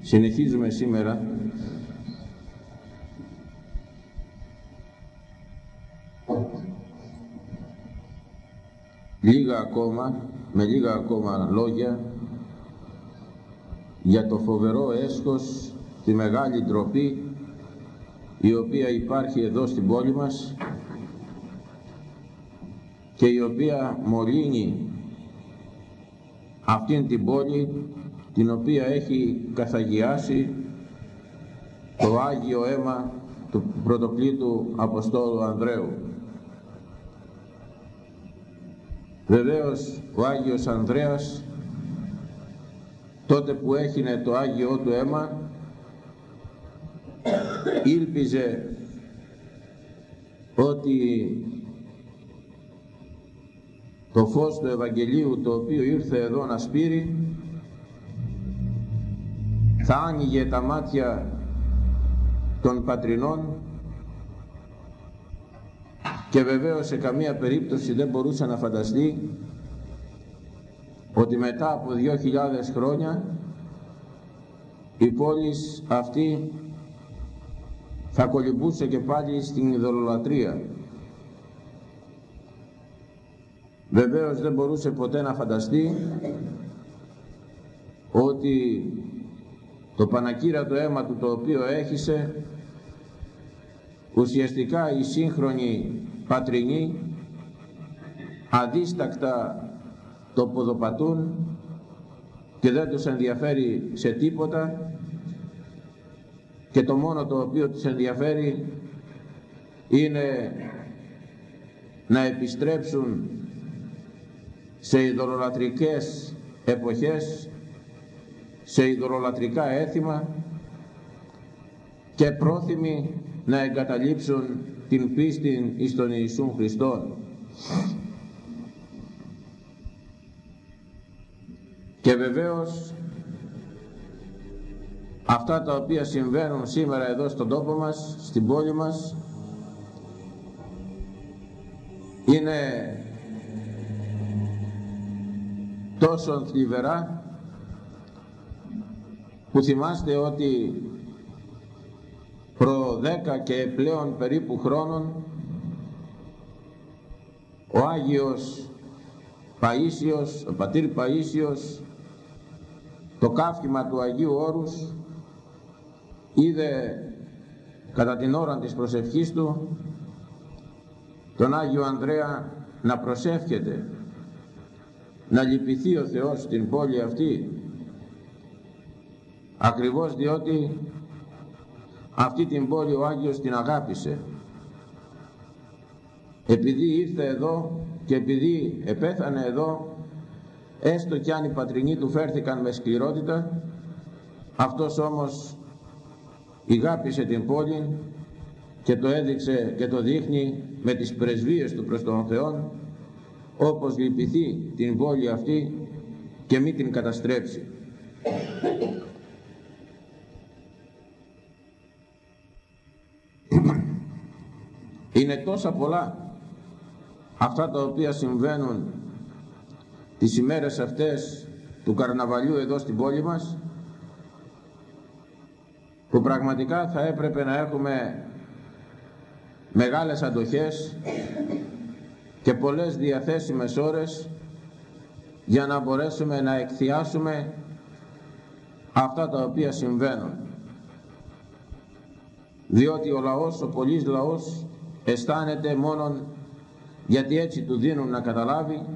Συνεχίζουμε σήμερα. Λίγα ακόμα, με λίγα ακόμα λόγια για το φοβερό έσχος, τη μεγάλη ντροπή η οποία υπάρχει εδώ στην πόλη μας και η οποία μολύνει αυτήν την πόλη την οποία έχει καθαγιάσει το Άγιο αίμα του πρωτοκλήτου Αποστόλου Ανδρέου. Βεβαίως ο Άγιος Ανδρέας τότε που έχινε το Άγιο του αίμα ήλπιζε ότι το φως του Ευαγγελίου το οποίο ήρθε εδώ να σπείρει θα άνοιγε τα μάτια των πατρινών και βεβαίως σε καμία περίπτωση δεν μπορούσε να φανταστεί ότι μετά από δύο χιλιάδες χρόνια η πόλη αυτή θα κολυμπούσε και πάλι στην ειδωλολατρία. Βεβαίως δεν μπορούσε ποτέ να φανταστεί ότι το πανακύρατο αίμα του το οποίο έχισε ουσιαστικά οι σύγχρονοι πατρινοί αδίστακτα το ποδοπατούν και δεν τους ενδιαφέρει σε τίποτα και το μόνο το οποίο τους ενδιαφέρει είναι να επιστρέψουν σε ειδωλολατρικές εποχές, σε ειδωλολατρικά έθιμα και πρόθυμοι να εγκαταλείψουν την πίστη εις τον Ιησούν Χριστόν. Και βεβαίως αυτά τα οποία συμβαίνουν σήμερα εδώ στον τόπο μας, στην πόλη μας, είναι τόσο θλιβερά που θυμάστε ότι προ δέκα και πλέον περίπου χρόνων ο Άγιος Παΐσιος, ο πατήρ Παΐσιος το κάφημα του Αγίου Όρους είδε κατά την ώρα της προσευχής του τον Άγιο Ανδρέα να προσεύχεται να λυπηθεί ο Θεός στην πόλη αυτή ακριβώς διότι αυτή την πόλη ο Άγιος την αγάπησε επειδή ήρθε εδώ και επειδή επέθανε εδώ έστω κι αν οι πατρινοί του φέρθηκαν με σκληρότητα αυτός όμως ηγάπησε την πόλη και το έδειξε και το δείχνει με τις πρεσβείες του προς τον Θεό όπως λυπηθεί την πόλη αυτή και μη την καταστρέψει. Είναι τόσα πολλά αυτά τα οποία συμβαίνουν τις ημέρες αυτές του καρναβαλιού εδώ στην πόλη μας που πραγματικά θα έπρεπε να έχουμε μεγάλες αντοχές και πολλές διαθέσιμες ώρες για να μπορέσουμε να εκθιάσουμε αυτά τα οποία συμβαίνουν. Διότι ο λαός, ο πολλής λαός αισθάνεται μόνον γιατί έτσι του δίνουν να καταλάβει.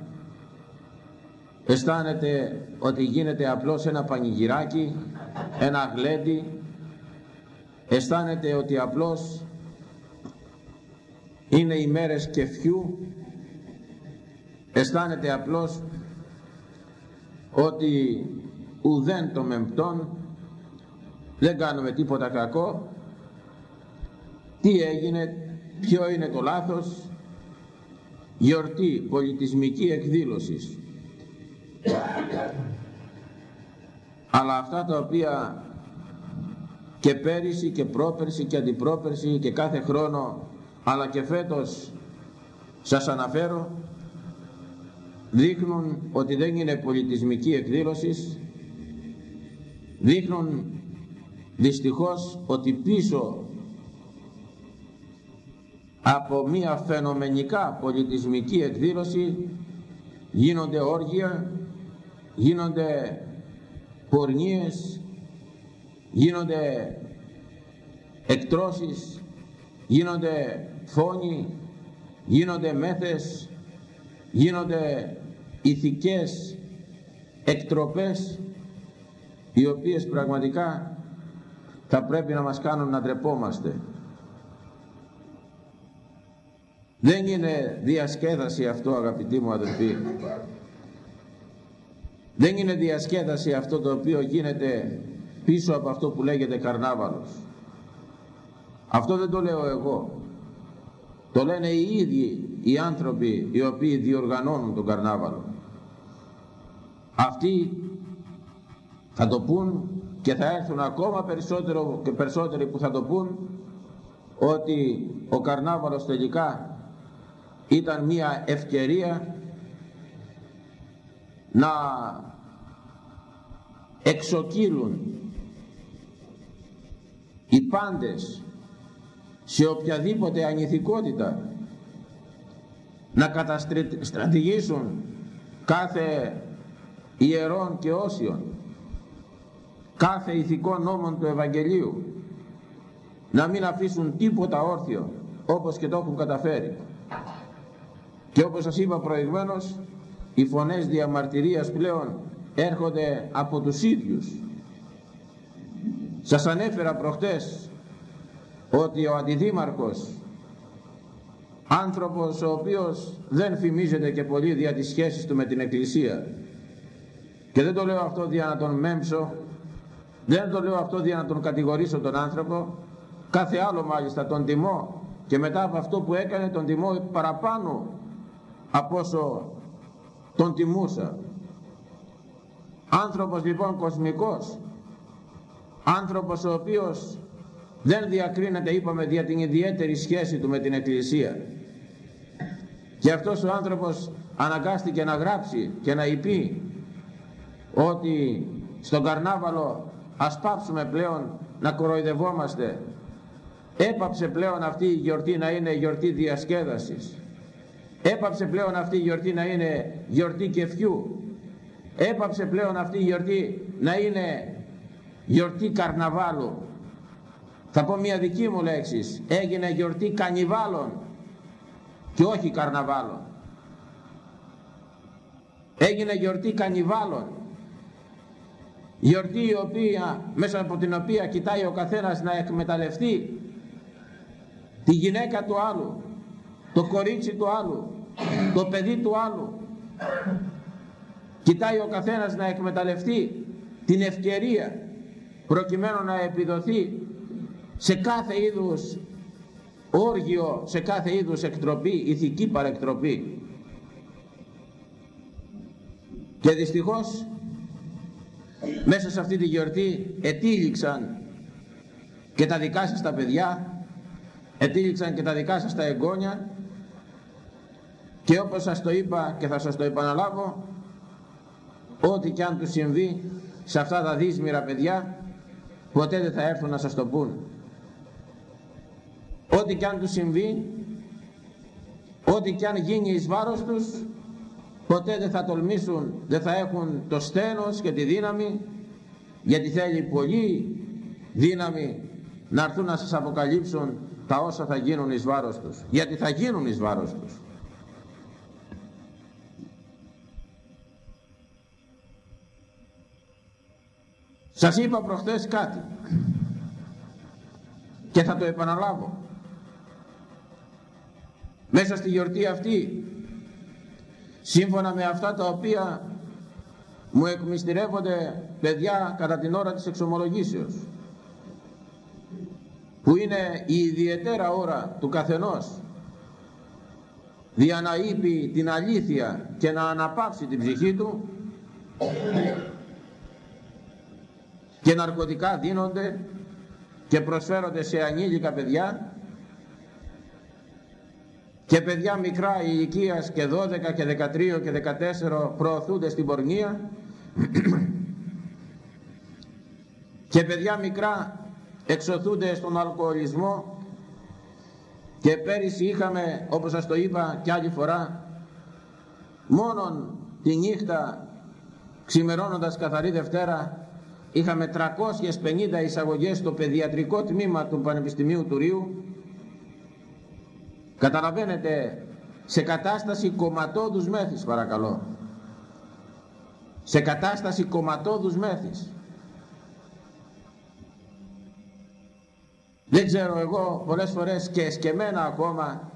Αισθάνεται ότι γίνεται απλώς ένα πανηγυράκι, ένα γλέντι. Αισθάνεται ότι απλώς είναι οι μέρες κεφιού. Αισθάνεται απλώς ότι ουδέν το μεμπτόν δεν κάνουμε τίποτα κακό. Τι έγινε ποιο είναι το λάθος; Γιορτή πολιτισμική εκδήλωσης. Αλλά αυτά τα οποία και πέρυσι και πρόπερσι και αντιπρόπερσι και κάθε χρόνο αλλά και φέτος σας αναφέρω δείχνουν ότι δεν είναι πολιτισμική εκδήλωσης. Δείχνουν δυστυχώς ότι πίσω από μια φαινομενικά πολιτισμική εκδήλωση γίνονται όργια, γίνονται πορνίες, γίνονται εκτρώσεις, γίνονται φόνοι, γίνονται μέθες, γίνονται ηθικές εκτροπές οι οποίες πραγματικά θα πρέπει να μας κάνουν να ντρεπόμαστε. Δεν είναι διασκέδαση αυτό αγαπητοί μου αδελφοί. Δεν είναι διασκέδαση αυτό το οποίο γίνεται πίσω από αυτό που λέγεται καρνάβαλος. Αυτό δεν το λέω εγώ. Το λένε οι ίδιοι οι άνθρωποι οι οποίοι διοργανώνουν τον καρνάβαλο. Αυτοί θα το πούν και θα έρθουν ακόμα περισσότερο και περισσότεροι που θα το πούν ότι ο καρνάβαλος τελικά ήταν μια ευκαιρία να εξοκύλουν οι πάντες σε οποιαδήποτε ανηθικότητα να καταστρατηγήσουν κάθε ιερών και όσιων κάθε ηθικό νόμων του Ευαγγελίου να μην αφήσουν τίποτα όρθιο όπως και το έχουν καταφέρει και όπως σας είπα προηγουμένως οι φωνές διαμαρτυρίας πλέον έρχονται από τους ίδιους. Σας ανέφερα προχτές ότι ο αντιδήμαρχος άνθρωπος ο οποίος δεν φημίζεται και πολύ δια τις σχέσεις του με την Εκκλησία και δεν το λέω αυτό για να τον μέμψω δεν το λέω αυτό για να τον κατηγορήσω τον άνθρωπο κάθε άλλο μάλιστα τον τιμώ και μετά από αυτό που έκανε τον τιμώ παραπάνω από όσο τον τιμούσα. Άνθρωπος λοιπόν κοσμικός άνθρωπος ο οποίος δεν διακρίνεται είπαμε δια την ιδιαίτερη σχέση του με την Εκκλησία. Και αυτός ο άνθρωπος αναγκάστηκε να γράψει και να υπεί ότι στον καρνάβαλο ας πάψουμε πλέον να κοροϊδευόμαστε. Έπαψε πλέον αυτή η γιορτή να είναι γιορτή διασκέδασης έπαψε πλέον αυτή η γιορτή να είναι γιορτή κεφιού έπαψε πλέον αυτή η γιορτή να είναι γιορτή καρναβάλου. Θα πω μια δική μου λέξη. Έγινε γιορτή κανιβάλων και όχι καρναβάλων. Έγινε γιορτή κανιβάλων. Γιορτή η οποία, μέσα από την οποία κοιτάει ο καθένας να εκμεταλλευτεί τη γυναίκα του άλλου το κορίτσι του άλλου το παιδί του άλλου κοιτάει ο καθένας να εκμεταλλευτεί την ευκαιρία προκειμένου να επιδοθεί σε κάθε είδους όργιο, σε κάθε είδους εκτροπή, ηθική παρεκτροπή. Και δυστυχώς μέσα σε αυτή τη γιορτή ετήληξαν και τα δικά σας τα παιδιά, ετήληξαν και τα δικά σας τα εγγόνια και όπως σας το είπα και θα σας το επαναλάβω, ό,τι και αν του συμβεί σε αυτά τα δύσμυρα παιδιά, ποτέ δεν θα έρθουν να σας το πούν. Ό,τι και αν του συμβεί, ό,τι και αν γίνει εις βάρος τους, ποτέ δεν θα τολμήσουν, δεν θα έχουν το στένος και τη δύναμη, γιατί θέλει πολύ δύναμη να έρθουν να σας αποκαλύψουν τα όσα θα γίνουν εις βάρος τους. Γιατί θα γίνουν εις βάρος τους. Σας είπα προχθές κάτι και θα το επαναλάβω. Μέσα στη γιορτή αυτή, σύμφωνα με αυτά τα οποία μου εκμυστηρεύονται παιδιά κατά την ώρα της εξομολογήσεως, που είναι η ιδιαίτερα ώρα του καθενός, για να είπε την αλήθεια και να αναπαύσει την ψυχή του, και ναρκωτικά δίνονται και προσφέρονται σε ανήλικα παιδιά. Και παιδιά μικρά ηλικίας και 12 και 13 και 14 προωθούνται στην πορνεία. Και παιδιά μικρά εξωθούνται στον αλκοολισμό. Και πέρυσι είχαμε όπως σας το είπα και άλλη φορά μόνον τη νύχτα ξημερώνοντας καθαρή Δευτέρα είχαμε 350 εισαγωγές στο παιδιατρικό τμήμα του Πανεπιστημίου του Ρίου. Καταλαβαίνετε σε κατάσταση κομματόδους μέθης παρακαλώ. Σε κατάσταση κομματόδους μέθης. Δεν ξέρω εγώ πολλές φορές και εσκεμένα ακόμα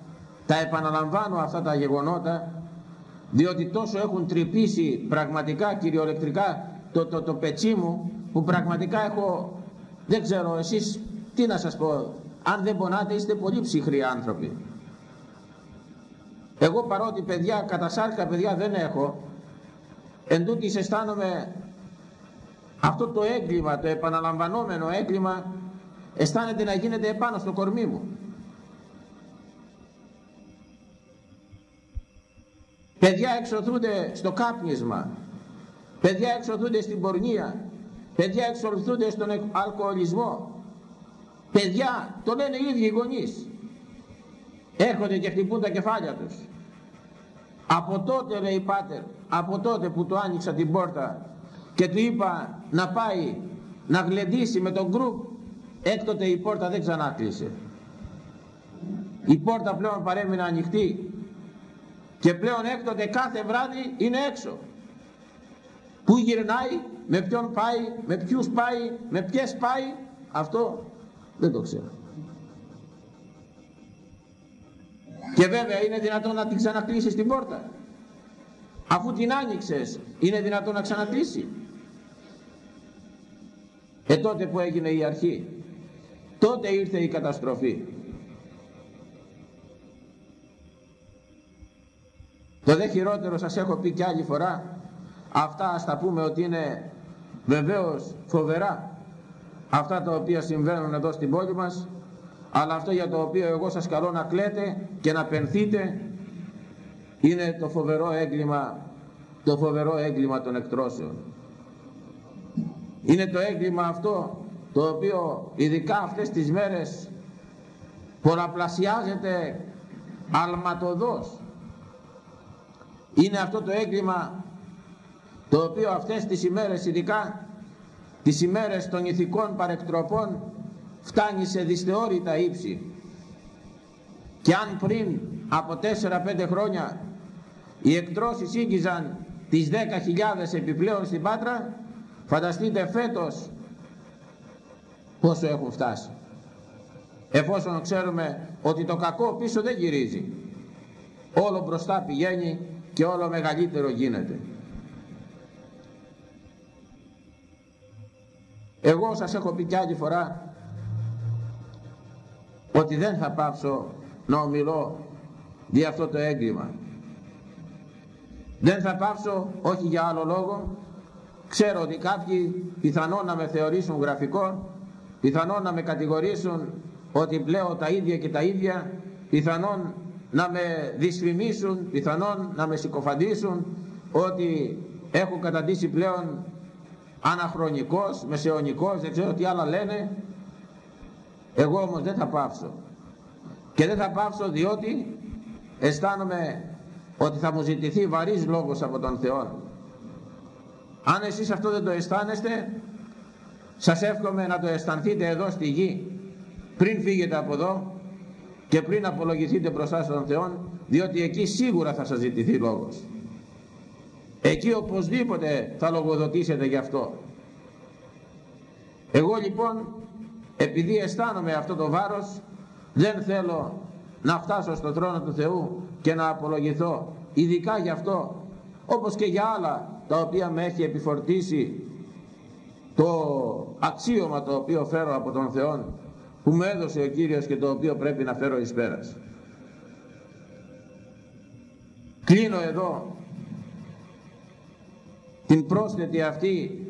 τα επαναλαμβάνω αυτά τα γεγονότα διότι τόσο έχουν τρυπήσει πραγματικά κυριολεκτρικά το, το, το πετσί μου που πραγματικά έχω δεν ξέρω εσείς τι να σας πω αν δεν πονάτε είστε πολύ ψυχροί άνθρωποι. Εγώ παρότι παιδιά κατά σάρκα παιδιά δεν έχω εν τούτης αισθάνομαι αυτό το έγκλημα, το επαναλαμβανόμενο έγκλημα αισθάνεται να γίνεται επάνω στο κορμί μου. Παιδιά εξωθούνται στο κάπνισμα. Παιδιά εξωθούνται στην πορνεία παιδιά εξωθούνται στον αλκοολισμό. Παιδιά το λένε οι ίδιοι οι γονείς. Έρχονται και χτυπούν τα κεφάλια τους. Από τότε λέει πάτερ από τότε που το άνοιξα την πόρτα και του είπα να πάει να γλεντήσει με τον γκρουπ έκτοτε η πόρτα δεν ξανά κλείσε η πόρτα πλέον παρέμεινε ανοιχτή και πλέον έκτοτε κάθε βράδυ είναι έξω. Που γυρνάει, με ποιον πάει, με ποιους πάει, με ποιες πάει αυτό δεν το ξέρω. Και βέβαια είναι δυνατόν να την ξανακλείσεις την πόρτα. Αφού την άνοιξες είναι δυνατόν να ξανακλείσει. Ε τότε που έγινε η αρχή τότε ήρθε η καταστροφή. Το δε χειρότερο σας έχω πει και άλλη φορά αυτά ας τα πούμε ότι είναι βεβαίως φοβερά. Αυτά τα οποία συμβαίνουν εδώ στην πόλη μας αλλά αυτό για το οποίο εγώ σας καλώ να κλαίτε και να πενθείτε είναι το φοβερό έγκλημα το φοβερό έγκλημα των εκτρώσεων. Είναι το έγκλημα αυτό το οποίο ειδικά αυτές τις μέρες πολλαπλασιάζεται αλματοδός. Είναι αυτό το έγκλημα το οποίο αυτές τις ημέρες ειδικά τις ημέρες των ηθικών παρεκτροπών φτάνει σε δυσθεώρητα ύψη. Και αν πριν από 4-5 χρόνια οι εκτρώσεις ήγγιζαν τις 10.000 επιπλέον στην Πάτρα φανταστείτε φέτος πόσο έχουν φτάσει. Εφόσον ξέρουμε ότι το κακό πίσω δεν γυρίζει. Όλο μπροστά πηγαίνει και όλο μεγαλύτερο γίνεται εγώ σας έχω πει κι άλλη φορά ότι δεν θα πάψω να ομιλώ για αυτό το έγκλημα. Δεν θα πάψω όχι για άλλο λόγο. Ξέρω ότι κάποιοι πιθανόν να με θεωρήσουν γραφικό πιθανόν να με κατηγορήσουν ότι πλέον τα ίδια και τα ίδια πιθανόν να με δυσφημίσουν πιθανόν να με συκοφαντήσουν ότι έχω καταντήσει πλέον αναχρονικός, μεσαιωνικός δεν ξέρω τι άλλα λένε. Εγώ όμως δεν θα πάψω. Και δεν θα πάψω διότι αισθάνομαι ότι θα μου ζητηθεί βαρύς λόγος από τον Θεό. Αν εσείς αυτό δεν το αισθάνεστε σας εύχομαι να το αισθανθείτε εδώ στη γη πριν φύγετε από εδώ και πριν απολογηθείτε μπροστά στον Θεό διότι εκεί σίγουρα θα σας ζητηθεί λόγος εκεί οπωσδήποτε θα λογοδοτήσετε γι' αυτό εγώ λοιπόν επειδή αισθάνομαι αυτό το βάρος δεν θέλω να φτάσω στο θρόνο του Θεού και να απολογηθώ ειδικά γι' αυτό όπως και για άλλα τα οποία με έχει επιφορτήσει το αξίωμα το οποίο φέρω από τον Θεό που μου έδωσε ο Κύριος και το οποίο πρέπει να φέρω εις πέρας. Κλείνω εδώ την πρόσθετη αυτή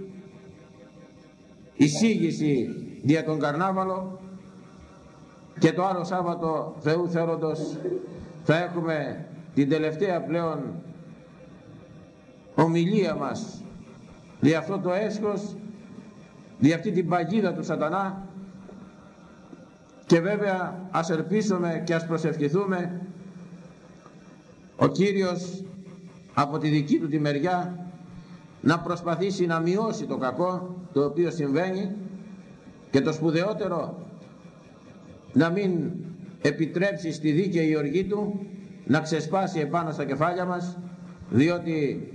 εισήγηση για τον Καρνάβαλο και το άλλο Σάββατο Θεού θέλοντος θα έχουμε την τελευταία πλέον ομιλία μας για αυτό το έσχος δι' αυτή την παγίδα του σατανά. Και βέβαια ας ελπίσουμε και ας προσευχηθούμε ο Κύριος από τη δική του τη μεριά να προσπαθήσει να μειώσει το κακό το οποίο συμβαίνει και το σπουδαιότερο να μην επιτρέψει στη δίκαιη οργή του να ξεσπάσει επάνω στα κεφάλια μας διότι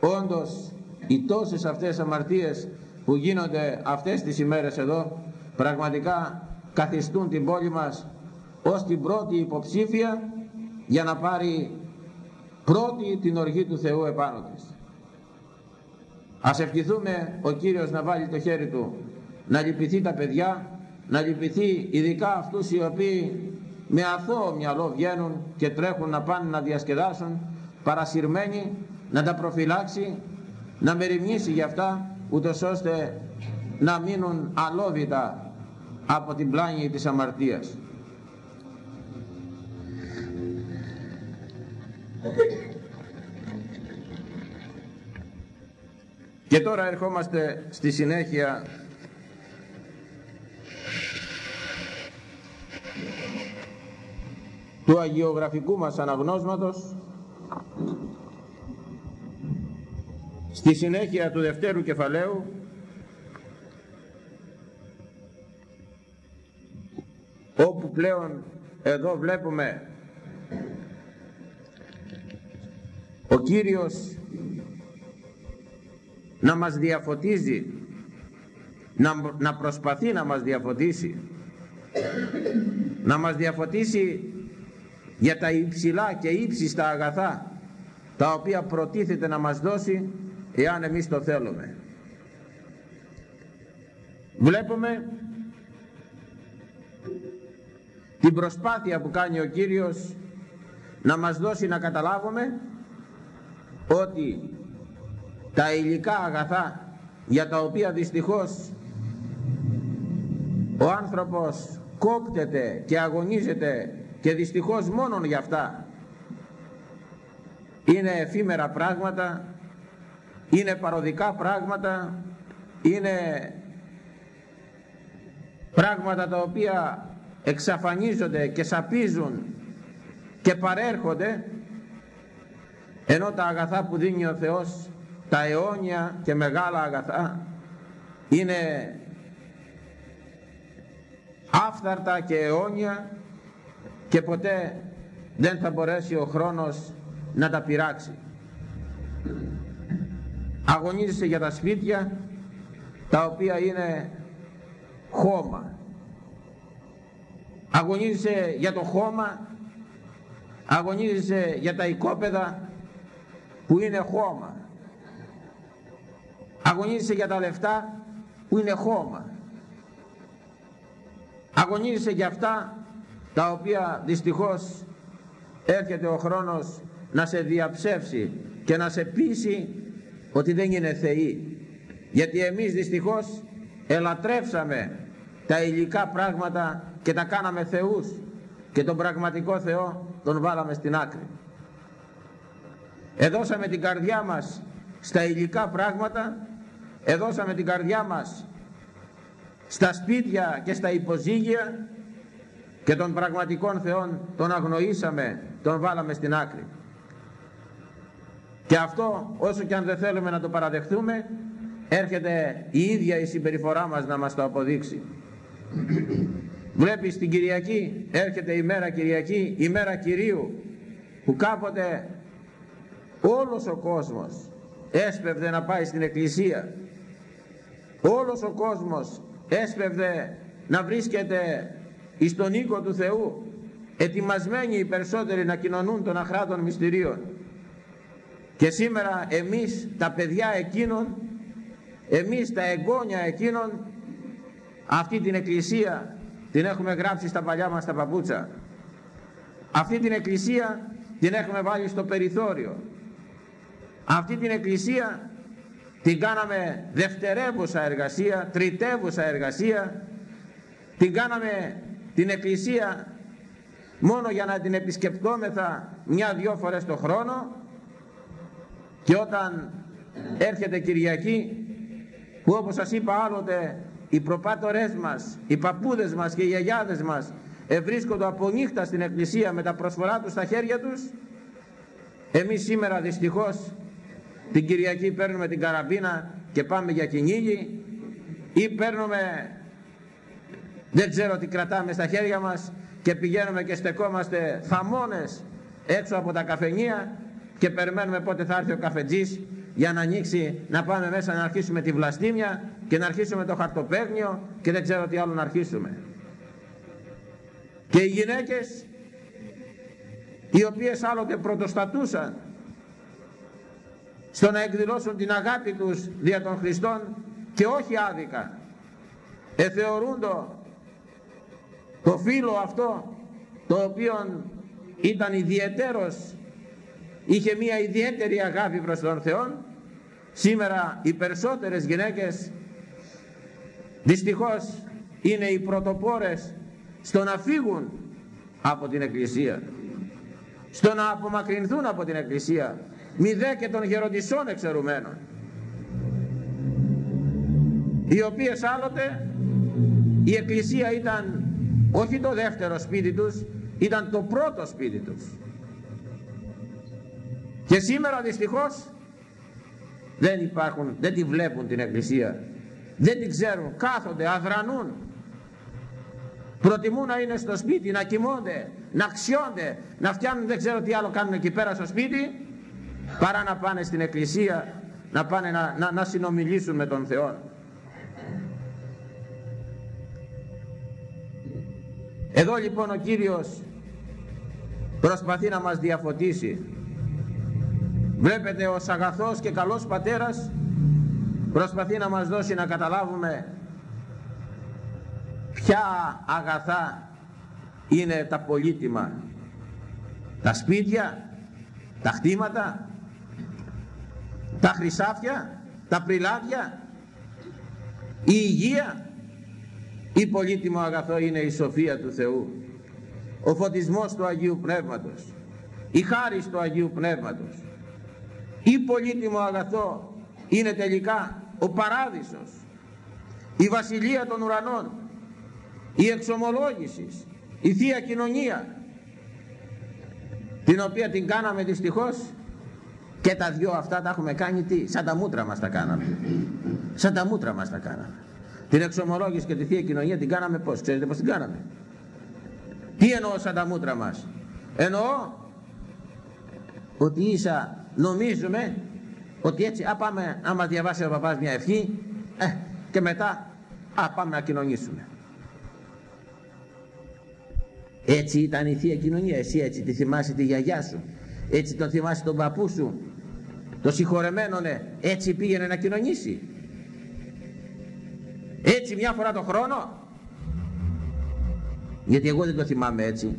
όντως οι τόσες αυτές αμαρτίες που γίνονται αυτές τις ημέρες εδώ πραγματικά καθιστούν την πόλη μας ως την πρώτη υποψήφια για να πάρει πρώτη την οργή του Θεού επάνω της. Ας ευχηθούμε ο Κύριος να βάλει το χέρι του να λυπηθεί τα παιδιά, να λυπηθεί ειδικά αυτούς οι οποίοι με αθώο μυαλό βγαίνουν και τρέχουν να πάνε να διασκεδάσουν παρασυρμένοι να τα προφυλάξει να μεριμνήσει για αυτά ούτως ώστε να μείνουν αλόβητα από την πλάνη της αμαρτίας. Και τώρα ερχόμαστε στη συνέχεια. Του αγιογραφικού μας αναγνώσματος. Στη συνέχεια του δευτέρου κεφαλαίου. Όπου πλέον εδώ βλέπουμε ο Κύριος να μας διαφωτίζει να, να προσπαθεί να μας διαφωτίσει να μας διαφωτίσει για τα υψηλά και ύψιστα αγαθά τα οποία προτίθεται να μας δώσει εάν εμείς το θέλουμε. Βλέπουμε την προσπάθεια που κάνει ο Κύριος να μας δώσει να καταλάβουμε ότι τα υλικά αγαθά για τα οποία δυστυχώς ο άνθρωπος κόπτεται και αγωνίζεται και δυστυχώς μόνον για αυτά είναι εφήμερα πράγματα είναι παροδικά πράγματα είναι πράγματα τα οποία εξαφανίζονται και σαπίζουν και παρέρχονται ενώ τα αγαθά που δίνει ο Θεός τα αιώνια και μεγάλα αγαθά είναι άφθαρτα και αιώνια και ποτέ δεν θα μπορέσει ο χρόνος να τα πειράξει. Αγωνίζεσαι για τα σπίτια τα οποία είναι χώμα. Αγωνίζεσαι για το χώμα, αγωνίζεσαι για τα οικόπεδα που είναι χώμα. Αγωνίζεσαι για τα λεφτά που είναι χώμα. Αγωνίζεσαι για αυτά τα οποία δυστυχώς έρχεται ο χρόνος να σε διαψεύσει και να σε πείσει ότι δεν είναι θεοί γιατί εμείς δυστυχώς ελατρεύσαμε τα υλικά πράγματα και τα κάναμε θεούς και τον πραγματικό Θεό τον βάλαμε στην άκρη εδώσαμε την καρδιά μας στα υλικά πράγματα εδώσαμε την καρδιά μας στα σπίτια και στα υποζύγια και τον πραγματικών Θεόν τον αγνοήσαμε, τον βάλαμε στην άκρη. Και αυτό όσο και αν δεν θέλουμε να το παραδεχτούμε έρχεται η ίδια η συμπεριφορά μας να μας το αποδείξει. Βλέπεις την Κυριακή, έρχεται η μέρα Κυριακή, η μέρα Κυρίου που κάποτε όλος ο κόσμος έσπευδε να πάει στην εκκλησία. Όλος ο κόσμος έσπευδε να βρίσκεται εις τον οίκο του Θεού ετοιμασμένοι οι περισσότεροι να κοινωνούν των αχράτων μυστηρίων. Και σήμερα εμείς τα παιδιά εκείνων εμείς τα εγγόνια εκείνων αυτή την εκκλησία την έχουμε γράψει στα παλιά μας τα παπούτσα. Αυτή την εκκλησία την έχουμε βάλει στο περιθώριο αυτή την εκκλησία την κάναμε δευτερεύουσα εργασία τριτεύουσα εργασία. Την κάναμε την εκκλησία μόνο για να την επισκεπτόμεθα μια-δυο φορές το χρόνο. Και όταν έρχεται Κυριακή που όπως σας είπα άλλοτε οι προπάτορές μας, οι παππούδες μας και οι γιαγιάδες μας ευρίσκονται από νύχτα στην εκκλησία με τα προσφορά τους στα χέρια τους εμείς σήμερα δυστυχώς την Κυριακή παίρνουμε την καραμπίνα και πάμε για κυνήγι ή παίρνουμε δεν ξέρω τι κρατάμε στα χέρια μας και πηγαίνουμε και στεκόμαστε θαμώνες έξω από τα καφενεία και περιμένουμε πότε θα έρθει ο καφετζής για να ανοίξει, να πάμε μέσα να αρχίσουμε τη βλαστήμια και να αρχίσουμε το χαρτοπέγνιο και δεν ξέρω τι άλλο να αρχίσουμε. Και οι γυναίκες οι οποίες άλλοτε πρωτοστατούσαν στο να εκδηλώσουν την αγάπη τους δια των Χριστών και όχι άδικα. Εθεωρούν το, το φίλο αυτό το οποίο ήταν ιδιαίτερος είχε μια ιδιαίτερη αγάπη προς τον Θεό σήμερα οι περισσότερες γυναίκες δυστυχώς είναι οι πρωτοπόρες στο να φύγουν από την Εκκλησία στο να απομακρυνθούν από την Εκκλησία μη δε και των γεροντισών εξαιρουμένων οι οποίες άλλοτε η Εκκλησία ήταν όχι το δεύτερο σπίτι τους ήταν το πρώτο σπίτι τους. Και σήμερα δυστυχώς δεν υπάρχουν, δεν τη βλέπουν την Εκκλησία. Δεν την ξέρουν, κάθονται, αδρανούν προτιμούν να είναι στο σπίτι, να κοιμώνται να ξιώνται, να φτιάνουν δεν ξέρω τι άλλο κάνουν εκεί πέρα στο σπίτι παρά να πάνε στην εκκλησία να πάνε να, να, να συνομιλήσουν με τον Θεό. Εδώ λοιπόν ο Κύριος προσπαθεί να μας διαφωτίσει. Βλέπετε ο αγαθός και καλός πατέρας προσπαθεί να μας δώσει να καταλάβουμε ποια αγαθά είναι τα πολύτιμα; Τα σπίτια τα χτήματα τα χρυσάφια τα πριλάδια η υγεία. Ή πολύτιμο αγαθό είναι η σοφία του Θεού. Ο φωτισμός του Αγίου Πνεύματος. Η χάρη του Αγίου Πνεύματος. Ή πολύτιμο αγαθό είναι τελικά ο παράδεισος. Η βασιλεία των ουρανών η εξομολόγηση η Θεία Κοινωνία την οποία την κάναμε δυστυχώς και τα δυο αυτά τα έχουμε κάνει τι, σαν τα μούτρα μας τα κάναμε. Σαν τα μούτρα μας τα κάναμε. Την εξομολόγηση και τη Θεία Κοινωνία την κάναμε πως, ξέρετε πως την κάναμε. Τι εννοώ σαν τα μούτρα μας; Εννοώ ότι ίσα νομίζουμε ότι έτσι α πάμε άμα διαβάσει ο παπάς μια ευχή ε, και μετά α πάμε να κοινωνήσουμε έτσι ήταν η Θεία Κοινωνία. Εσύ έτσι τη θυμάσαι τη γιαγιά σου. Έτσι τον θυμάσαι τον παππού σου. Το συγχωρεμένονε έτσι πήγαινε να κοινωνήσει. Έτσι μια φορά το χρόνο. Γιατί εγώ δεν το θυμάμαι έτσι.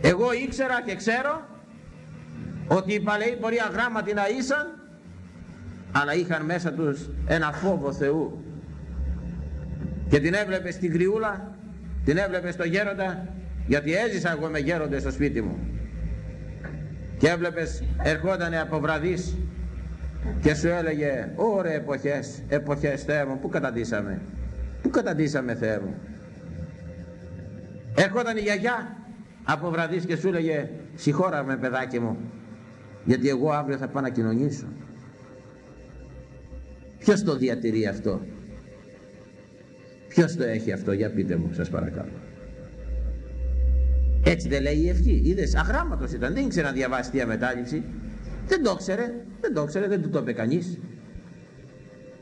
Εγώ ήξερα και ξέρω ότι οι παλαιοί μπορεί αγράμματοι να ήσαν αλλά είχαν μέσα τους ένα φόβο Θεού και την έβλεπε στην κρυούλα την έβλεπε στο γέροντα γιατί έζησα εγώ με γέροντες στο σπίτι μου. Και έβλεπες ερχότανε από βραδείς και σου έλεγε ωραία εποχές εποχές Θεέ μου που καταντήσαμε που καταντήσαμε Θεέ μου ερχόταν η γιαγιά από βραδείς και σου έλεγε συγχώρα με παιδάκι μου γιατί εγώ αύριο θα πάω να κοινωνήσω ποιος το διατηρεί αυτό; Ποιος το έχει αυτό, για πείτε μου, σας παρακαλώ. Έτσι δεν λέει η ευχή. Είδες, αγράμματος ήταν, δεν ήξερε να διαβάσει τη αμετάληψη. Δεν το ξέρε, δεν το ξέρε, δεν του το είπε κανείς.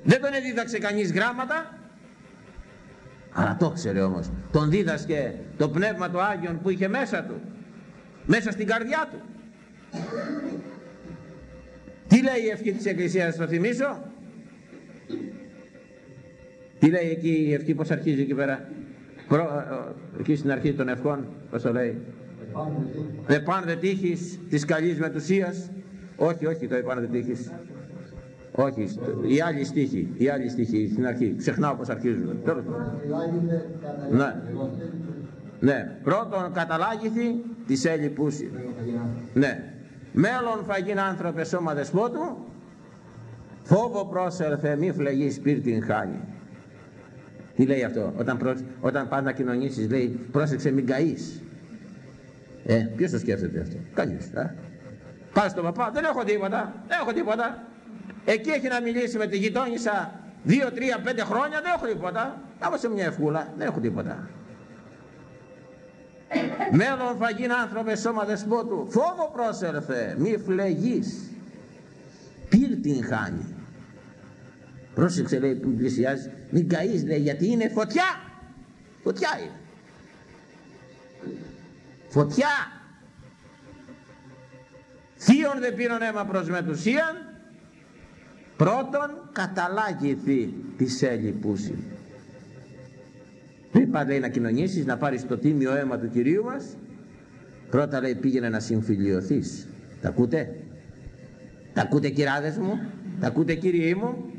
Δεν τον έδιδαξε κανείς γράμματα, αλλά το ξέρε όμως. Τον δίδασκε το Πνεύμα του Άγιον που είχε μέσα του, μέσα στην καρδιά του. Τι λέει η ευχή της Εκκλησίας, το θυμίσω; Τι λέει εκεί η ευχή, πώς αρχίζει εκεί πέρα; Προ, ε, εκεί στην αρχή των ευχών, πώς το λέει; Επάνδε τύχης της καλής μετουσίας. Όχι, όχι το επάνδε τύχης. Όχι, η άλλη στίχη, η άλλη στίχη στην αρχή. Ξεχνάω πώς αρχίζουν. Ναι. Ναι. Πρώτον καταλάγηθη της έλλειπους. Ναι. Μέλλον θα γίνει άνθρωπες σώμα δεσπότου Φόβο πρόσερθε μη φλεγείς πύρτην χάνει. Τι λέει αυτό, όταν, προ... όταν πας να κοινωνήσεις λέει πρόσεξε μην καείς. Ε, ποιος το σκέφτεται αυτό, κανείς. Ε; Πας στον παπά, δεν έχω τίποτα, δεν έχω τίποτα. Εκεί έχει να μιλήσει με τη γειτόνισσα δύο, τρία, πέντε χρόνια, δεν έχω τίποτα. Άμα σε μια ευχούλα, δεν έχω τίποτα. Μέλλον θα γίνει άνθρωπε σώμα δεσπότου. Φόβο πρόσερθε, μη φλεγείς. Πήρ την χάνει. Πρόσεξε λέει που πλησιάζει. Μην καείς λέει γιατί είναι φωτιά. Φωτιά είναι. Φωτιά. Θείον δε πήρον αίμα προς μετουσίαν. Πρώτον καταλάγηθη τη έλλειπούση. Πριν πας λέει να κοινωνήσεις, να πάρεις το τίμιο αίμα του Κυρίου μας, πρώτα λέει πήγαινε να συμφιλιωθείς. Τα ακούτε; Τα ακούτε κυράδες μου; Τα ακούτε κύριοι μου;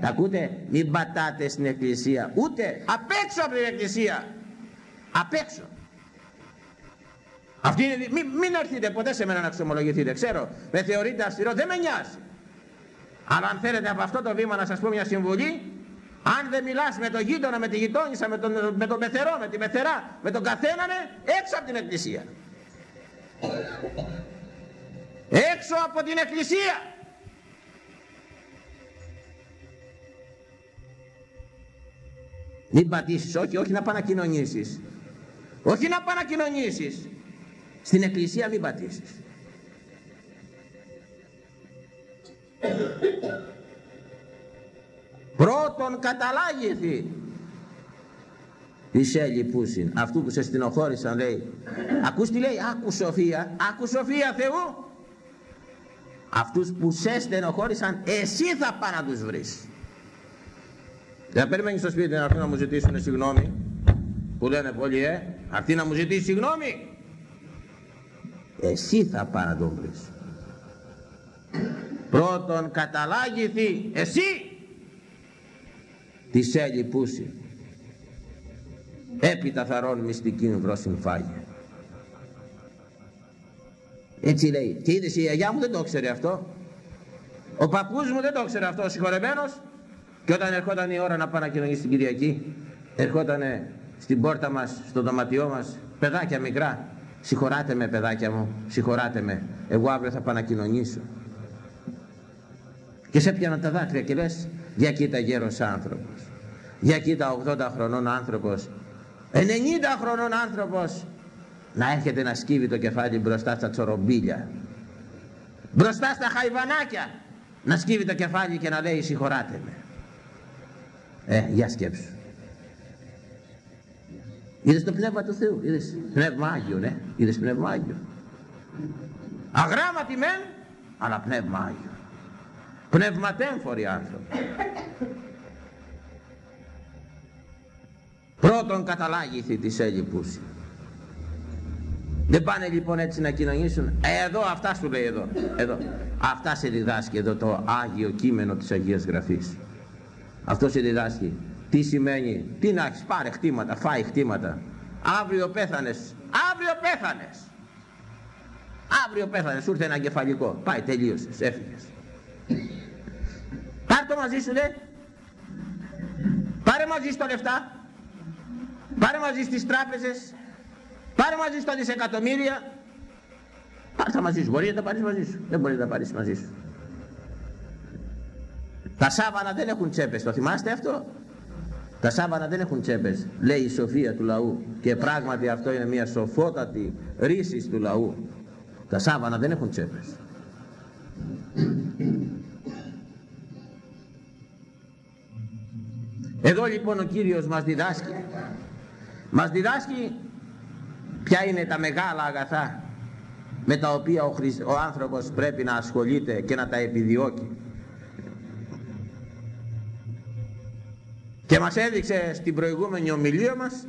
Τα ακούτε; Μην πατάτε στην εκκλησία. Ούτε απ' έξω από την εκκλησία. Απ' έξω. Αυτή είναι, μην, μην έρθετε ποτέ σε μένα να ξομολογηθείτε. Ξέρω, με θεωρείτε αυστηρό, δεν με νοιάζει. Αλλά αν θέλετε από αυτό το βήμα να σας πω μια συμβουλή, αν δεν μιλάς με τον γείτονα, με τη γειτόνισσα, με τον, με τον πεθερό, με τη πεθερά, με τον καθέναν, έξω από την εκκλησία. Έξω από την εκκλησία. Μην πατήσεις, όχι, όχι να πάει να κοινωνήσεις. Όχι να πάει να κοινωνήσεις. Στην εκκλησία μην πατήσεις. Πρώτον καταλάγηθη τη έλλειπούσιν αυτού που σε στενοχώρησαν λέει ακούς τι λέει; Άκου σοφία άκου σοφία Θεού αυτούς που σε στενοχώρησαν εσύ θα πάει να τους βρεις δεν περιμένεις στο σπίτι να έρθουν να μου ζητήσουν συγγνώμη που λένε πολλοί ε αυτοί να μου ζητήσει συγγνώμη. Εσύ θα πάει να τον βρεις. Πρώτον καταλάγηθη εσύ της έλλειπούση έπειτα θαρών μυστικήν βρόσιν φάγε έτσι λέει. Και είδες η γιαγιά μου δεν το ξέρει αυτό. Ο παππούς μου δεν το ξέρει αυτό ο συγχωρεμένος και όταν ερχόταν η ώρα να πάει να κοινωνήσει την Κυριακή ερχόταν στην πόρτα μας, στο δωματιό μας παιδάκια μικρά συγχωράτε με παιδάκια μου συγχωράτε με εγώ αύριο θα πάω να κοινωνήσω και σε πιάναν τα δάκρυα και λες για κοίτα γέρος άνθρωπος. Για κοίτα 80 χρονών άνθρωπος. 90 χρονών άνθρωπος να έρχεται να σκύβει το κεφάλι μπροστά στα τσορομπίλια. Μπροστά στα χαϊβανάκια. Να σκύβει το κεφάλι και να λέει συγχωράτε με. Ε, για σκέψου. Είδες το Πνεύμα του Θεού, είδες Πνεύμα Άγιο, ναι, είδες Πνεύμα Άγιο. Αγράμματι μεν, αλλά Πνεύμα Άγιο πνευματέμφοροι άνθρωποι πρώτον καταλάγηθη της έλλειπους δεν πάνε λοιπόν έτσι να κοινωνήσουν εδώ αυτά σου λέει εδώ, εδώ. αυτά σε διδάσκει εδώ το Άγιο κείμενο της Αγίας Γραφής αυτός σε διδάσκει τι σημαίνει τι να έχεις πάρε χτήματα φάει χτήματα αύριο πέθανες αύριο πέθανες αύριο πέθανες σου ήρθε ένα κεφαλικό πάει τελείωσες έφυγες Πάρ' το μαζί σου δε. Πάρε μαζί στο λεφτά. Πάρε μαζί στις τράπεζες. Πάρε μαζί στα δισεκατομμύρια. Πάρε τα μαζί σου. Μπορεί να τα πάρεις μαζί σου. Δεν μπορεί να τα πάρεις μαζί σου. Τα σάβανα δεν έχουν τσέπες. Το θυμάστε αυτό; Τα σάβανα δεν έχουν τσέπες. Λέει η σοφία του λαού. Και πράγματι αυτό είναι μια σοφότατη ρίση του λαού. Τα σάβανα δεν έχουν τσέπες. Εδώ λοιπόν ο Κύριος μας διδάσκει. Μας διδάσκει ποια είναι τα μεγάλα αγαθά με τα οποία ο, ο άνθρωπος πρέπει να ασχολείται και να τα επιδιώκει. Και μας έδειξε στην προηγούμενη ομιλία μας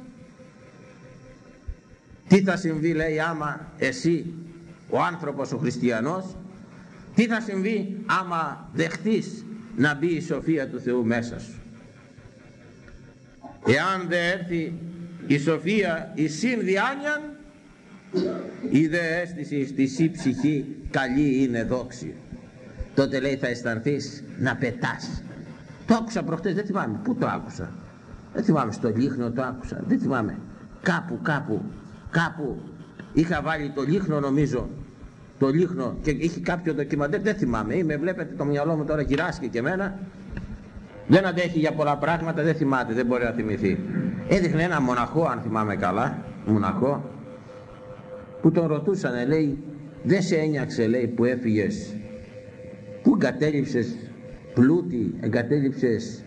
τι θα συμβεί λέει άμα εσύ ο άνθρωπος ο χριστιανός τι θα συμβεί άμα δεχτείς να μπει η σοφία του Θεού μέσα σου εάν δεν έρθει η σοφία η συνδιάνιαν η δε αίσθηση στη ψυχή καλή είναι δόξη τότε λέει θα αισθανθείς να πετάς. Το άκουσα προχτές, δεν θυμάμαι. Πού το άκουσα; Δεν θυμάμαι, στο Λίχνο το άκουσα. Δεν θυμάμαι. Κάπου, κάπου, κάπου είχα βάλει το Λίχνο νομίζω. Το Λίχνο και είχε κάποιο ντοκιμαντέρ, δεν θυμάμαι. Είμαι, βλέπετε το μυαλό μου τώρα γυράσκει και εμένα. Δεν αντέχει για πολλά πράγματα, δεν θυμάται, δεν μπορεί να θυμηθεί. Έδειχνε ένα μοναχό, αν θυμάμαι καλά, μοναχό, που τον ρωτούσανε, λέει, δεν σε ένιαξε, λέει, που έφυγες, που εγκατέλειψες πλούτη, εγκατέλειψες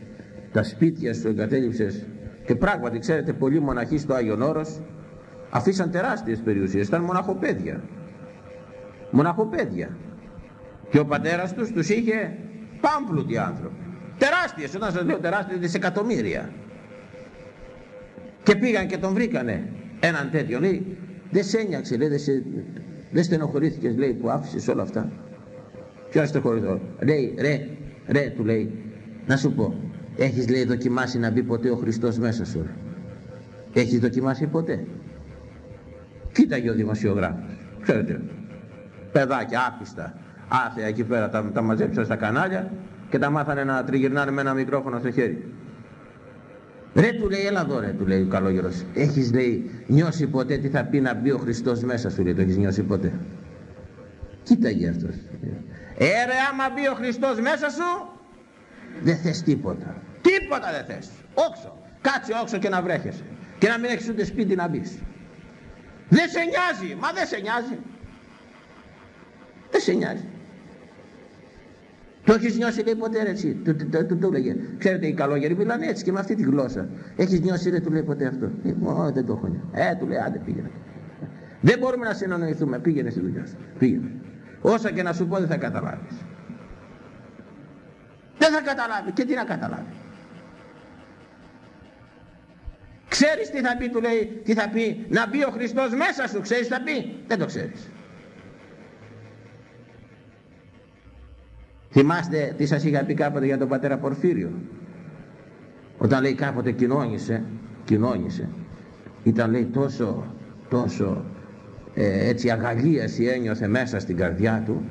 τα σπίτια σου, εγκατέλειψες και πράγματι, ξέρετε, πολλοί μοναχοί στο Άγιον Όρος αφήσαν τεράστιες περιουσίες, ήταν μοναχοπέδια. Μοναχοπέδια. Και ο πατέρας τους τους είχε πάμπλουτοι άνθρωποι. Τεράστιες, όταν σας λέω τεράστιες, δισεκατομμύρια. Και πήγαν και τον βρήκανε έναν τέτοιο, λέει, δεν σε ένιαξε, λέει, δεν, σε, δεν στενοχωρήθηκες, λέει, που άφησες όλα αυτά. Ποιος στενοχωρηθώ. Λέει, ρε, ρε, του λέει, να σου πω, έχεις, λέει, δοκιμάσει να μπει ποτέ ο Χριστός μέσα σου; Έχεις δοκιμάσει ποτέ; Κοίταγε ο δημοσιογράφος. Ξέρετε, παιδάκια άπιστα, άθεα εκεί πέρα, τα, τα μαζέψαν στα κανάλια και τα μάθανε να τριγυρνάνε με ένα μικρόφωνο στο χέρι. Ρε του λέει, έλα εδώ ρε του λέει ο καλόγερος. Έχεις λέει νιώσει ποτέ τι θα πει να μπει ο Χριστός μέσα σου λέει, το έχεις νιώσει ποτέ; Κοίταγε αυτός. Ε ρε άμα μπει ο Χριστός μέσα σου, δεν θες τίποτα. Τίποτα δεν θες. Όξο. Κάτσε όξο και να βρέχεσαι. Και να μην έχεις ούτε σπίτι να μπεις. Δεν σε νοιάζει. Μα δεν σε νοιάζει. Δεν σε νοιάζει. Το έχεις νιώσει λέει ποτέ ρε έτσι, του, του, του, του έλεγε. Ξέρετε οι καλόγεροι μιλάνε έτσι και με αυτή τη γλώσσα. Έχεις νιώσει ρε του λέει ποτέ αυτό; Ε, δεν το έχω νιώσει. Ε, του λέει άντε πήγαινε. Δεν μπορούμε να συνεννοηθούμε. Πήγαινε στη δουλειά σου. Πήγαινε. Όσα και να σου πω δεν θα καταλάβεις. Δεν θα καταλάβεις. Και τι να καταλάβεις. Ξέρεις τι θα πει του λέει, τι θα πει να μπει ο Χριστός μέσα σου. Ξέρεις τι θα πει. Δεν το ξέρεις. Θυμάστε τι σας είχα πει κάποτε για τον πατέρα Πορφύριο. Όταν λέει κάποτε κοινώνησε, κοινώνησε. Ήταν λέει τόσο, τόσο ε, έτσι αγαλίαση ένιωθε μέσα στην καρδιά του.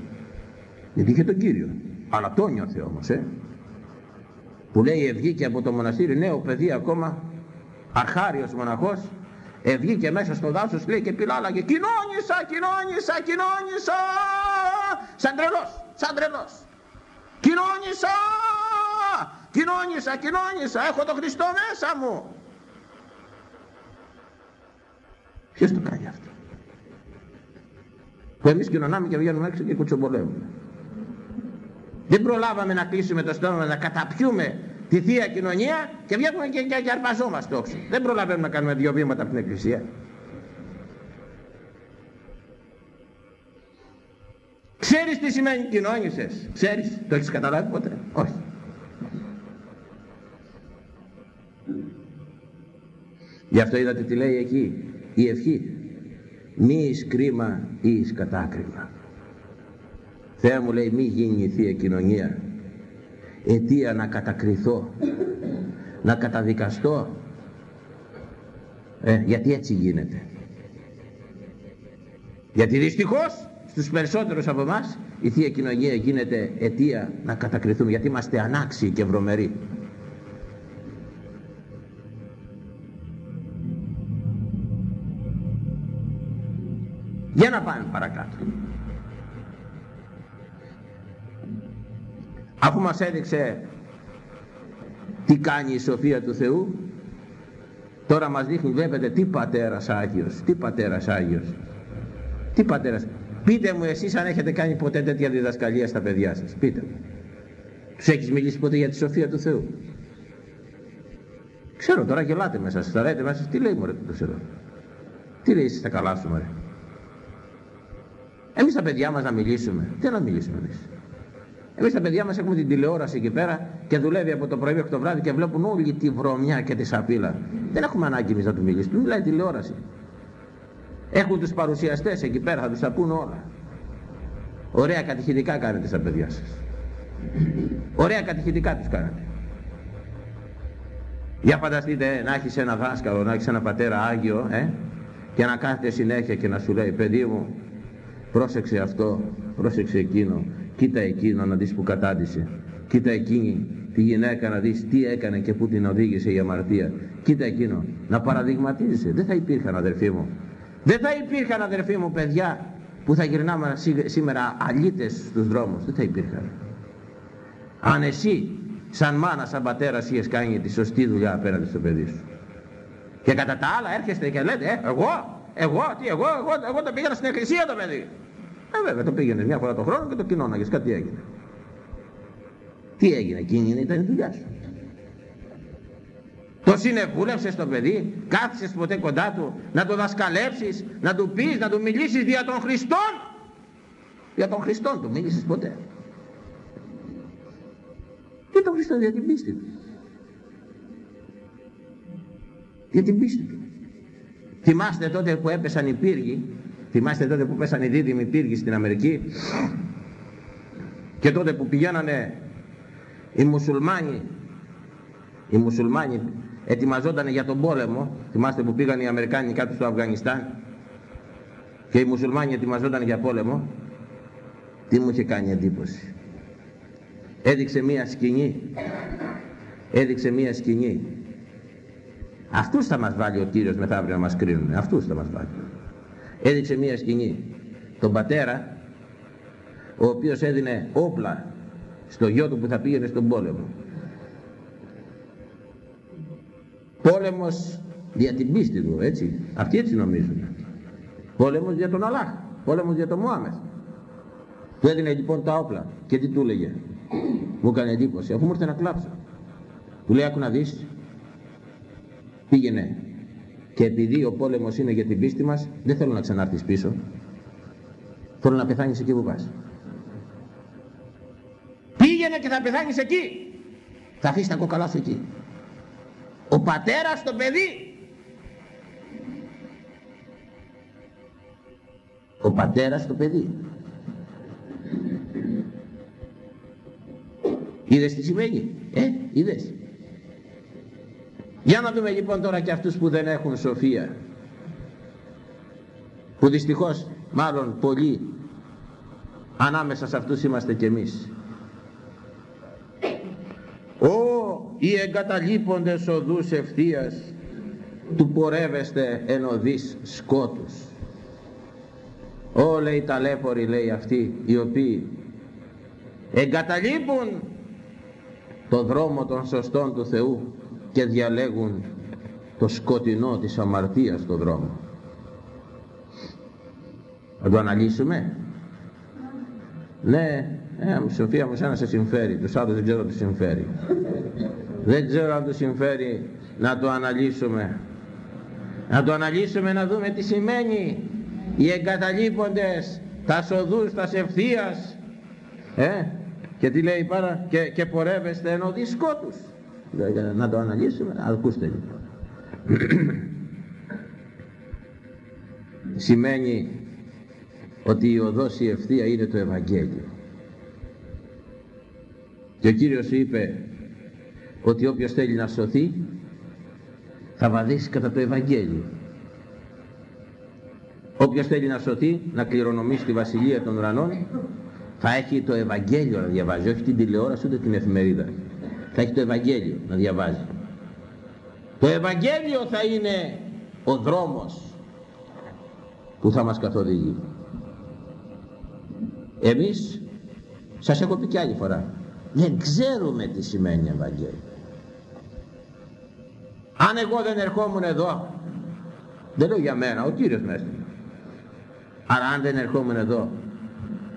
Γιατί είχε τον Κύριο. Αλλά το νιώθε όμως, ε. Που λέει ευγήκε από το μοναστήρι, νέο παιδί ακόμα, αρχάριος μοναχός, ευγήκε μέσα στο δάσος, λέει και πιλάλαγε, κοινώνησα, κοινώνησα, κοινώνησα, σαν τρελός, σαν τρελός. Κοινώνησα! Κοινώνησα, κοινώνησα, έχω τον Χριστό μέσα μου. Ποιος το κάνει; αυτό. Που εμείς κοινωνάμε και βγαίνουμε έξω και κουτσομπολεύουμε. Δεν προλάβαμε να κλείσουμε το στόμα να καταπιούμε τη Θεία Κοινωνία και βγαίνουμε και, και, και αρπαζόμαστε όξο. Δεν προλαβαίνουμε να κάνουμε δύο βήματα από την Εκκλησία. Ξέρεις τι σημαίνει κοινώνησες; Ξέρεις; Το έχεις καταλάβει ποτέ; Όχι. Γι' αυτό είδατε τι λέει εκεί. Η ευχή. Μη εις κρίμα ή εις κατάκριμα. Θεέ μου λέει μη γίνει η Θεία Κοινωνία. Αιτία να κατακριθώ. Να καταδικαστώ. Ε, γιατί έτσι γίνεται. Γιατί δυστυχώς στους περισσότερους από εμάς η Θεία Κοινωνία γίνεται αιτία να κατακριθούμε γιατί είμαστε ανάξιοι και βρωμεροί. Για να πάμε παρακάτω. Αφού μας έδειξε τι κάνει η σοφία του Θεού, τώρα μας δείχνει βλέπετε τι πατέρας Άγιος, τι πατέρας Άγιος, τι πατέρας. Πείτε μου εσείς αν έχετε κάνει ποτέ τέτοια διδασκαλία στα παιδιά σας. Πείτε μου. Τους έχεις μιλήσει ποτέ για τη σοφία του Θεού; Ξέρω τώρα γελάτε μέσα σας. Θα λέτε μέσα τι λέει μωρέ το ξέρω. Τι λέει εσείς τα καλά σου μωρέ. Εμείς τα παιδιά μας να μιλήσουμε. Τι να μιλήσουμε εμείς. Εμείς τα παιδιά μας έχουμε την τηλεόραση εκεί πέρα και δουλεύει από το πρωί μέχρι το βράδυ και βλέπουν όλη τη βρωμιά και τη σαπίλα. Δεν έχουμε ανάγκη εμείς να του μιλήσουμε. Μιλάει τηλεόραση. Έχουν τους παρουσιαστές εκεί πέρα, θα τους τα πούν όλα. Ωραία κατηχητικά κάνετε στα παιδιά σας. Ωραία κατηχητικά τους κάνετε. Για φανταστείτε να έχεις ένα δάσκαλο, να έχεις ένα πατέρα Άγιο, ε, και να κάθεται συνέχεια και να σου λέει, παιδί μου, πρόσεξε αυτό, πρόσεξε εκείνο, κοίτα εκείνο να δεις που κατάντησε. Κοίτα εκείνη τη γυναίκα να δεις τι έκανε και πού την οδήγησε η αμαρτία. Κοίτα εκείνο να παραδειγματίζεσαι. Δεν θα υπήρχαν αδερφοί μου. Δεν θα υπήρχαν αδερφοί μου παιδιά που θα γυρνάμε σήμερα αλήτες στους δρόμους. Δεν θα υπήρχαν. Αν εσύ σαν μάνα, σαν πατέρας είχες κάνει τη σωστή δουλειά απέναντι στο παιδί σου. Και κατά τα άλλα έρχεστε και λέτε ε, εγώ, εγώ, τι εγώ, εγώ, εγώ το πήγαινα στην εκκλησία το παιδί ε βέβαια το πήγαινε μια φορά το χρόνο και το κοινώναγες κάτι έγινε τι έγινε εκείνη ήταν η δουλειά σου το συνεπούλευσες το παιδί, κάθισες ποτέ κοντά του, να το δασκαλέψεις, να του πεις, να του μιλήσεις δια των Χριστών. Για τον Χριστόν του μίλησες ποτέ. Για τον Χριστό, για την πίστη του. Για την πίστη του. Θυμάστε τότε που έπεσαν οι πύργοι, θυμάστε τότε που πέσαν οι δίδυμοι πύργοι στην Αμερική και τότε που πηγαίνανε οι μουσουλμάνοι οι μουσουλμάνοι ετοιμαζόταν για τον πόλεμο θυμάστε που πήγαν οι Αμερικάνοι κάτω στο Αφγανιστάν και οι μουσουλμάνοι ετοιμαζόταν για πόλεμο τι μου είχε κάνει εντύπωση. Έδειξε μία σκηνή έδειξε μία σκηνή αυτούς θα μας βάλει ο Κύριος μεθαύριο να μας κρίνουν αυτούς θα μας βάλει έδειξε μία σκηνή τον πατέρα ο οποίος έδινε όπλα στο γιο του που θα πήγαινε στον πόλεμο Πόλεμος για την πίστη του, έτσι. Αυτοί έτσι νομίζουν. Πόλεμος για τον Αλλάχ. Πόλεμος για τον Μωάμεθ. Του έδινε λοιπόν τα όπλα και τι του έλεγε. Μου έκανε εντύπωση, αφού μου ήρθε να κλάψω. Του λέει, άκου να δεις, πήγαινε. Και επειδή ο πόλεμος είναι για την πίστη μας, δεν θέλω να ξανάρθεις πίσω. Θέλω να πεθάνεις εκεί που πας. Πήγαινε και θα πεθάνεις εκεί. Θα αφήσεις τα κόκαλά σου εκεί ο πατέρας το παιδί ο πατέρας το παιδί είδες τι σημαίνει ε είδες για να δούμε λοιπόν τώρα και αυτούς που δεν έχουν σοφία που δυστυχώς μάλλον πολλοί ανάμεσα σε αυτούς είμαστε κι εμείς οι εγκαταλείποντες οδούς ευθείας του πορεύεστε εν οδείς σκότους. Ω λέει ταλέποροι λέει αυτοί οι οποίοι εγκαταλείπουν το δρόμο των σωστών του Θεού και διαλέγουν το σκοτεινό της αμαρτίας στο δρόμο. Να το αναλύσουμε. Ναι, ε, Σοφία μου σένα σε συμφέρει, τους άλλους δεν ξέρω τι συμφέρει. Δεν ξέρω αν τους συμφέρει να το αναλύσουμε. Να το αναλύσουμε να δούμε τι σημαίνει οι εγκαταλείποντες τα σοδούς, τα ευθείας ε, και τι λέει πάρα και, και πορεύεστε ενώ δισκότους να το αναλύσουμε ακούστε λοιπόν σημαίνει ότι η οδός η ευθεία είναι το Ευαγγέλιο και ο Κύριος είπε ότι όποιος θέλει να σωθεί θα βαδίσει κατά το Ευαγγέλιο. Όποιος θέλει να σωθεί, να κληρονομήσει τη Βασιλεία των Ουρανών, θα έχει το Ευαγγέλιο να διαβάζει, όχι την τηλεόραση ούτε την εφημερίδα. Θα έχει το Ευαγγέλιο να διαβάζει. Το Ευαγγέλιο θα είναι ο δρόμος που θα μας καθοδηγεί. Εμείς, σας έχω πει και άλλη φορά, δεν ξέρουμε τι σημαίνει Ευαγγέλιο. Αν εγώ δεν ερχόμουν εδώ, δεν λέω για μένα, ο Κύριος μέσα. Άρα αν δεν ερχόμουν εδώ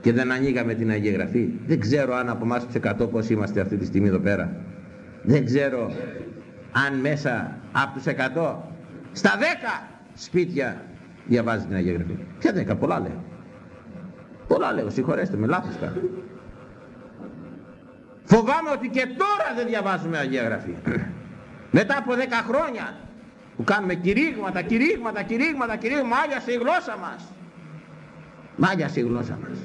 και δεν ανοίγαμε την Αγία Γραφή, δεν ξέρω αν από εμάς τους 100 πώς είμαστε αυτή τη στιγμή εδώ πέρα. Δεν ξέρω αν μέσα από τους 100 στα 10 σπίτια διαβάζει την Αγία Γραφή. Ποια 10, πολλά λέω. Πολλά λέω, συγχωρέστε με, λάθος κάνω. Φοβάμαι ότι και τώρα δεν διαβάζουμε Αγία Γραφή. Μετά από 10 χρόνια που κάνουμε κηρύγματα, κηρύγματα, κηρύγματα, κηρύγματα, μάλιασε η γλώσσα μας. Μάλιασε η γλώσσα μας.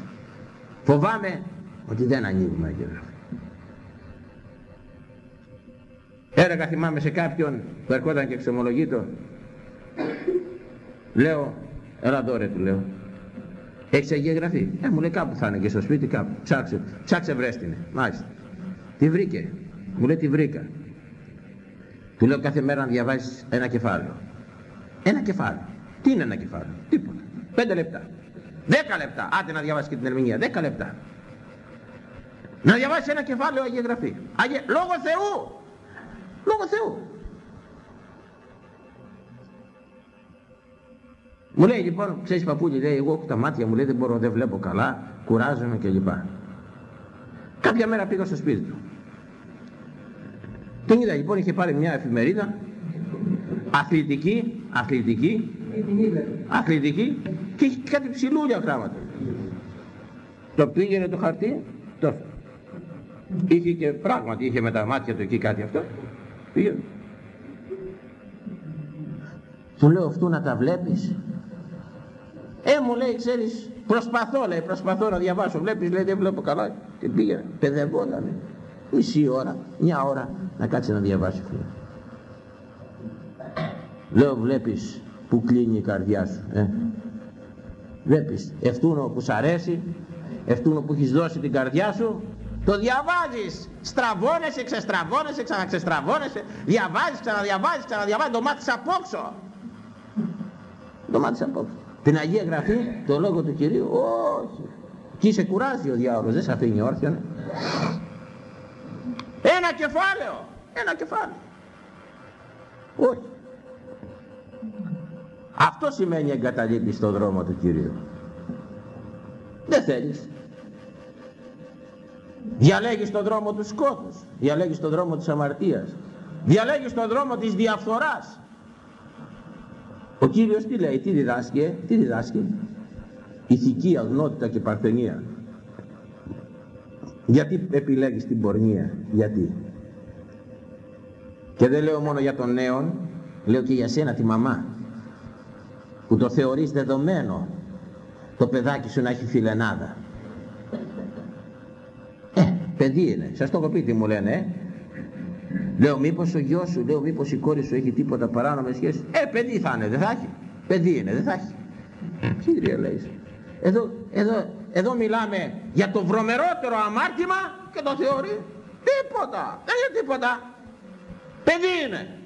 Φοβάμαι ότι δεν ανοίγουμε Αγία Γραφή. Έργα θυμάμαι σε κάποιον που ερχόταν και εξομολογείτο. Λέω, έλα εδώ ρε του λέω. Έχεις Αγία Γραφή. Ε, μου λέει κάπου θα είναι και στο σπίτι κάπου. Ψάξε, ψάξε βρες την. Μάλιστα. Τι βρήκε. Μου λέει τι βρήκα. Του λέω κάθε μέρα να διαβάζεις ένα κεφάλαιο. Ένα κεφάλαιο. Τι είναι ένα κεφάλαιο; Τίποτα. Πέντε λεπτά. Δέκα λεπτά. Άντε να διαβάσεις και την ερμηνεία. Δέκα λεπτά. Να διαβάσεις ένα κεφάλαιο Αγία Γραφή. Αγία... Λόγω Θεού. Λόγω Θεού. Μου λέει λοιπόν, ξέρεις παππούλη, λέει, εγώ έχω τα μάτια μου, λέει, δεν μπορώ, δεν βλέπω καλά, κουράζομαι κλπ. Κάποια μέρα πήγα στο σπίτι του. Τον είδα λοιπόν, είχε πάρει μια εφημερίδα, αθλητική, αθλητική, αθλητική και είχε κάτι ψηλούλια γράμματα. Το πήγαινε το χαρτί, το είχε και πράγματι, είχε με τα μάτια του εκεί κάτι αυτό, πήγαινε. Του λέω αυτού να τα βλέπεις, ε, μου λέει, ξέρεις, προσπαθώ, λέει, προσπαθώ να διαβάσω. Βλέπεις, λέει, δεν βλέπω καλά. Και πήγαινε, παιδευόταν. Μισή ώρα, μια ώρα να κάτσει να διαβάσει. Φίλε. Λέω, βλέπεις που κλείνει η καρδιά σου. Ε. Βλέπεις, ευτούνο που σ' αρέσει, ευτούνο που έχεις δώσει την καρδιά σου, το διαβάζεις, στραβώνεσαι, ξεστραβώνεσαι, ξαναξεστραβώνεσαι, διαβάζεις, ξαναδιαβάζεις, ξαναδιαβάζεις, το μάθεις απόξω. Το μάθεις απόξω. Την Αγία Γραφή, το λόγο του Κυρίου, όχι. Και σε κουράζει ο διάολος, δεν σε αφήνει όρθιο. Ναι. Ένα κεφάλαιο, ένα κεφάλαιο. Όχι. Αυτό σημαίνει εγκαταλείπεις στον δρόμο του Κυρίου. Δεν θέλεις. Διαλέγεις τον δρόμο του σκότους, διαλέγεις τον δρόμο της αμαρτίας, διαλέγεις τον δρόμο της διαφθοράς, ο Κύριος τι λέει, τι διδάσκει, τι διδάσκει; Ηθική αγνότητα και παρθενία. Γιατί επιλέγεις την πορνεία, γιατί; Και δεν λέω μόνο για τον νέον, λέω και για σένα τη μαμά, που το θεωρείς δεδομένο το παιδάκι σου να έχει φιλενάδα. Ε, παιδί είναι, σας το έχω πει τι μου λένε, ε. Λέω μήπως ο γιος σου, λέω μήπως η κόρη σου έχει τίποτα παράνομες σχέσεις. Ε, παιδί θα είναι, δεν θα έχει. Παιδί είναι, δεν θα έχει. Κύριε λέει. Εδώ, εδώ, εδώ μιλάμε για το βρωμερότερο αμάρτημα και το θεωρεί τίποτα. Δεν είναι τίποτα. Παιδί είναι.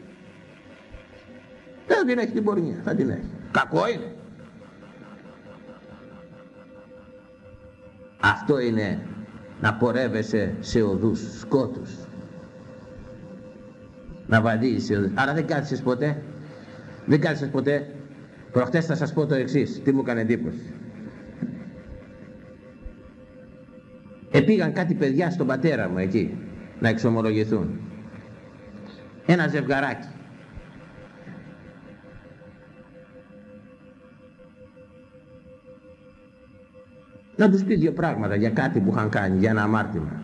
Δεν την έχει την πορνεία, θα την έχει. Κακό είναι. Αυτό είναι να πορεύεσαι σε οδούς σκότους να βαδίσεις. Άρα δεν κάθισες ποτέ. Δεν κάθισες ποτέ. Προχτές θα σας πω το εξής. Τι μου έκανε εντύπωση. Επήγαν κάτι παιδιά στον πατέρα μου εκεί να εξομολογηθούν. Ένα ζευγαράκι. Να τους πει δύο πράγματα για κάτι που είχαν κάνει, για ένα αμάρτημα.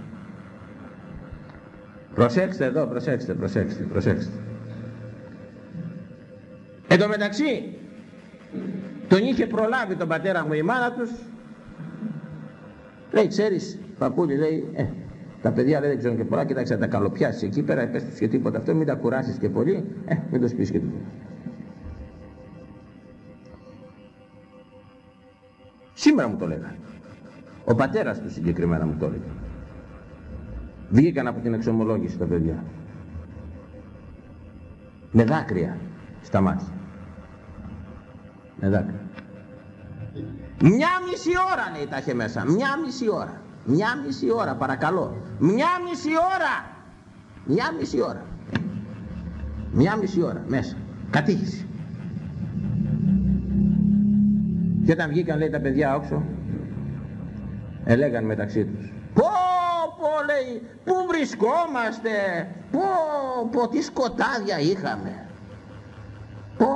Προσέξτε εδώ, προσέξτε, προσέξτε, προσέξτε. Εν τω μεταξύ, τον είχε προλάβει τον πατέρα μου η μάνα τους. Λέει, ξέρεις, παππούλη, λέει, ε, τα παιδιά λέει, δεν ξέρουν και πολλά, κοίταξε να τα καλοπιάσεις εκεί πέρα, πες τους και τίποτα αυτό, μην τα κουράσεις και πολύ, ε, μην το σπίσεις και τίποτα. Σήμερα μου το λέγανε. Ο πατέρας του συγκεκριμένα μου το έλεγε. Βγήκαν από την εξομολόγηση τα παιδιά. Με δάκρυα στα μάτια. Με δάκρυα. Μια μισή ώρα λέει τα είχε μέσα. Μια μισή ώρα. Μια μισή ώρα παρακαλώ. Μια μισή ώρα. Μια μισή ώρα. Μια μισή ώρα μέσα. Κατήχηση. Και όταν βγήκαν λέει τα παιδιά όξω, ελέγαν μεταξύ τους πω λέει, πού βρισκόμαστε, πω, πω, τι σκοτάδια είχαμε. Πω.